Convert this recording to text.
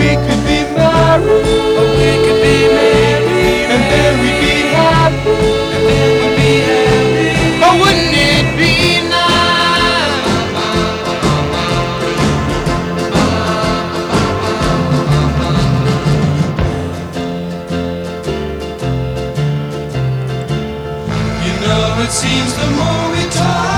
we could be married. And then we'd be happy. Wouldn't it be nice? You know, it seems the more we talk.